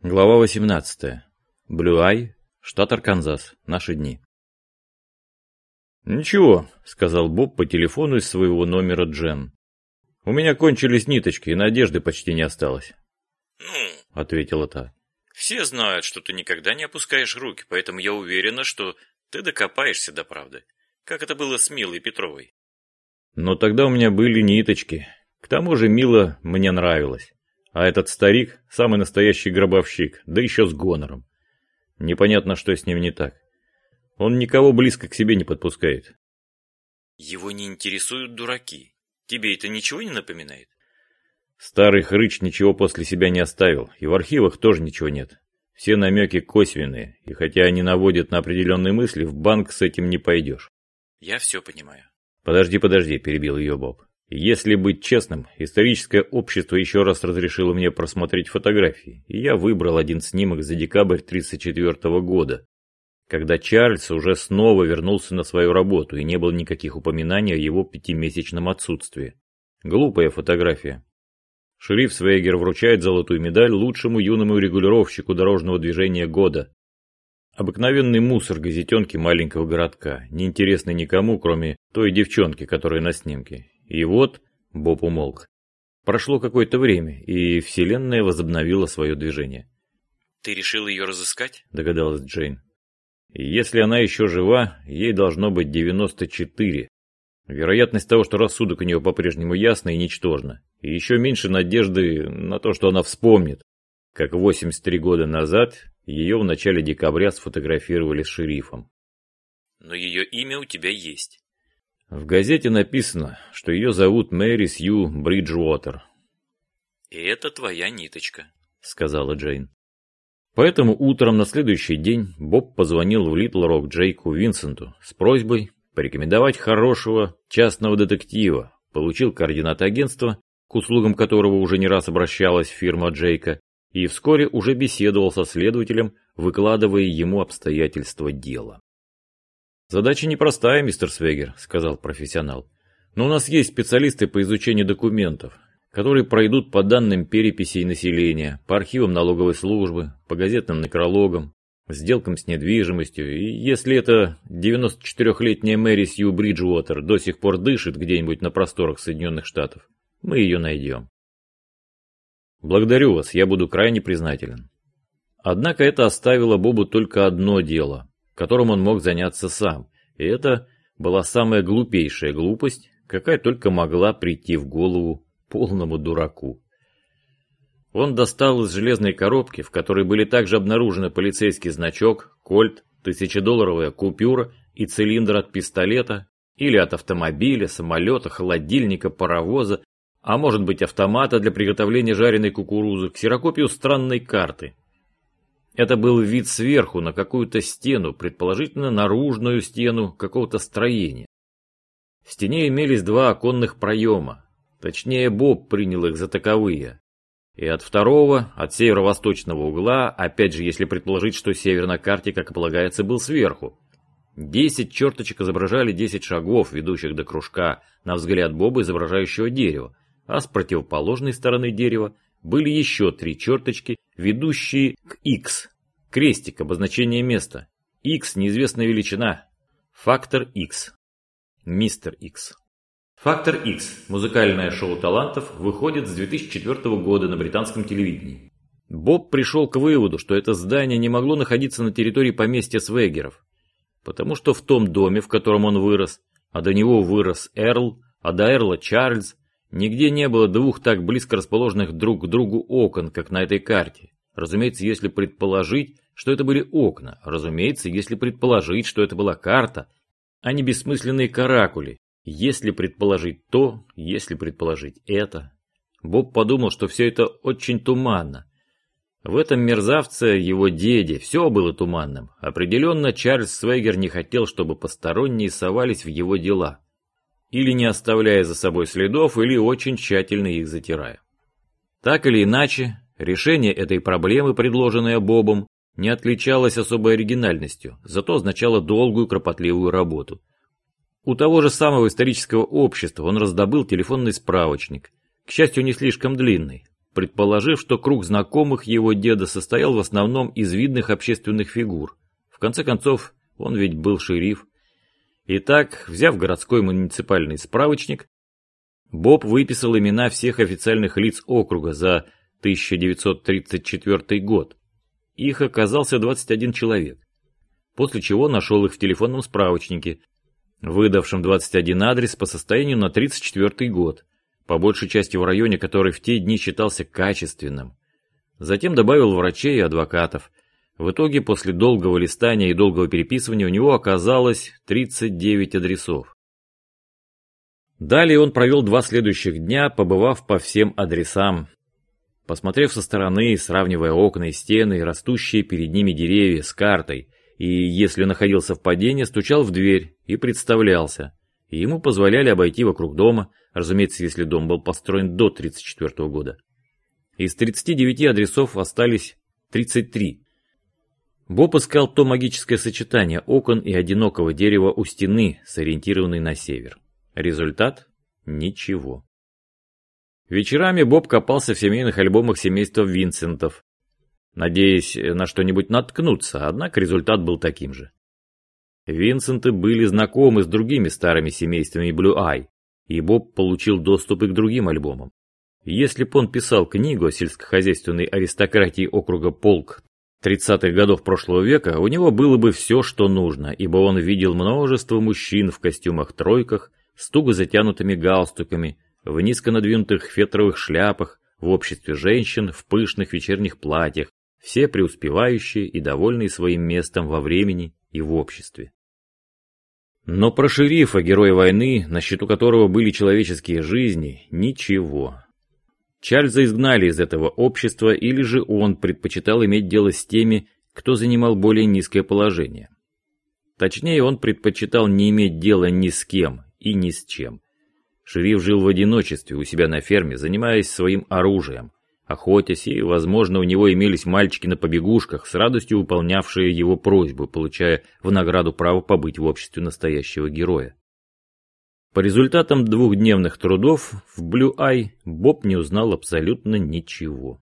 Глава 18. Блюай, штат Арканзас. Наши дни. «Ничего», — сказал Боб по телефону из своего номера Джен. «У меня кончились ниточки, и надежды почти не осталось». «Ну», — ответила та. «все знают, что ты никогда не опускаешь руки, поэтому я уверена, что ты докопаешься до правды. Как это было с Милой Петровой?» «Но тогда у меня были ниточки. К тому же Мила мне нравилась. А этот старик – самый настоящий гробовщик, да еще с гонором. Непонятно, что с ним не так. Он никого близко к себе не подпускает. Его не интересуют дураки. Тебе это ничего не напоминает? Старый хрыч ничего после себя не оставил, и в архивах тоже ничего нет. Все намеки косвенные, и хотя они наводят на определенные мысли, в банк с этим не пойдешь. Я все понимаю. Подожди, подожди, перебил ее Боб. Если быть честным, историческое общество еще раз разрешило мне просмотреть фотографии, и я выбрал один снимок за декабрь 1934 года, когда Чарльз уже снова вернулся на свою работу и не было никаких упоминаний о его пятимесячном отсутствии. Глупая фотография. Шериф Свейгер вручает золотую медаль лучшему юному регулировщику дорожного движения года. Обыкновенный мусор газетенки маленького городка, неинтересный никому, кроме той девчонки, которая на снимке, и вот Боб умолк. Прошло какое-то время, и Вселенная возобновила свое движение. «Ты решил ее разыскать?» – догадалась Джейн. «Если она еще жива, ей должно быть 94. Вероятность того, что рассудок у нее по-прежнему ясна и ничтожна. И еще меньше надежды на то, что она вспомнит, как 83 года назад ее в начале декабря сфотографировали с шерифом. Но ее имя у тебя есть. В газете написано, что ее зовут Мэри Сью Бриджуотер. «И это твоя ниточка», — сказала Джейн. Поэтому утром на следующий день Боб позвонил в Литл Рок Джейку Винсенту с просьбой порекомендовать хорошего частного детектива, получил координаты агентства, к услугам которого уже не раз обращалась фирма Джейка, и вскоре уже беседовал со следователем, выкладывая ему обстоятельства дела. «Задача непростая, мистер Свегер», — сказал профессионал. «Но у нас есть специалисты по изучению документов, которые пройдут по данным переписей населения, по архивам налоговой службы, по газетным некрологам, сделкам с недвижимостью, и если эта 94-летняя Мэри Сью Бриджуотер до сих пор дышит где-нибудь на просторах Соединенных Штатов, мы ее найдем. Благодарю вас, я буду крайне признателен. Однако это оставило Бобу только одно дело которым он мог заняться сам, и это была самая глупейшая глупость, какая только могла прийти в голову полному дураку. Он достал из железной коробки, в которой были также обнаружены полицейский значок, кольт, тысячедолларовая купюра и цилиндр от пистолета, или от автомобиля, самолета, холодильника, паровоза, а может быть автомата для приготовления жареной кукурузы, ксерокопию странной карты, это был вид сверху на какую-то стену, предположительно наружную стену какого-то строения. В стене имелись два оконных проема, точнее Боб принял их за таковые. И от второго, от северо-восточного угла, опять же если предположить, что север на карте, как и полагается, был сверху. Десять черточек изображали десять шагов, ведущих до кружка, на взгляд Боба, изображающего дерево, а с противоположной стороны дерева были еще три черточки, ведущие к X. Крестик, обозначение места. X – неизвестная величина. Фактор X. Мистер X. Фактор X – музыкальное шоу талантов, выходит с 2004 года на британском телевидении. Боб пришел к выводу, что это здание не могло находиться на территории поместья Свегеров, потому что в том доме, в котором он вырос, а до него вырос Эрл, а до Эрла Чарльз, нигде не было двух так близко расположенных друг к другу окон, как на этой карте. Разумеется, если предположить, что это были окна. Разумеется, если предположить, что это была карта, а не бессмысленные каракули. Если предположить то, если предположить это. Боб подумал, что все это очень туманно. В этом мерзавце его деде все было туманным. Определенно Чарльз Свейгер не хотел, чтобы посторонние совались в его дела. Или не оставляя за собой следов, или очень тщательно их затирая. Так или иначе, Решение этой проблемы, предложенное Бобом, не отличалось особой оригинальностью, зато означало долгую кропотливую работу. У того же самого исторического общества он раздобыл телефонный справочник, к счастью, не слишком длинный, предположив, что круг знакомых его деда состоял в основном из видных общественных фигур. В конце концов, он ведь был шериф. Итак, взяв городской муниципальный справочник, Боб выписал имена всех официальных лиц округа за 1934 год. Их оказался 21 человек. После чего нашел их в телефонном справочнике, выдавшем 21 адрес по состоянию на 34 год, по большей части в районе, который в те дни считался качественным. Затем добавил врачей и адвокатов. В итоге, после долгого листания и долгого переписывания, у него оказалось 39 адресов. Далее он провел два следующих дня, побывав по всем адресам, посмотрев со стороны, сравнивая окна и стены и растущие перед ними деревья с картой, и, если находил совпадение, стучал в дверь и представлялся. И ему позволяли обойти вокруг дома, разумеется, если дом был построен до 1934 года. Из 39 адресов остались 33. Боб искал то магическое сочетание окон и одинокого дерева у стены, сориентированной на север. Результат – ничего. Вечерами Боб копался в семейных альбомах семейства Винсентов, надеясь на что-нибудь наткнуться, однако результат был таким же. Винсенты были знакомы с другими старыми семействами Blue Eye, и Боб получил доступ и к другим альбомам. Если б он писал книгу о сельскохозяйственной аристократии округа Полк 30-х годов прошлого века, у него было бы все, что нужно, ибо он видел множество мужчин в костюмах-тройках, с туго затянутыми галстуками, в низко надвинутых фетровых шляпах, в обществе женщин в пышных вечерних платьях, все преуспевающие и довольные своим местом во времени и в обществе. Но про шерифа, героя войны, на счету которого были человеческие жизни, ничего. Чарльза изгнали из этого общества, или же он предпочитал иметь дело с теми, кто занимал более низкое положение. Точнее, он предпочитал не иметь дела ни с кем и ни с чем. Шериф жил в одиночестве у себя на ферме, занимаясь своим оружием, охотясь, и, возможно, у него имелись мальчики на побегушках, с радостью выполнявшие его просьбу, получая в награду право побыть в обществе настоящего героя. По результатам двухдневных трудов в Блю Ай Боб не узнал абсолютно ничего.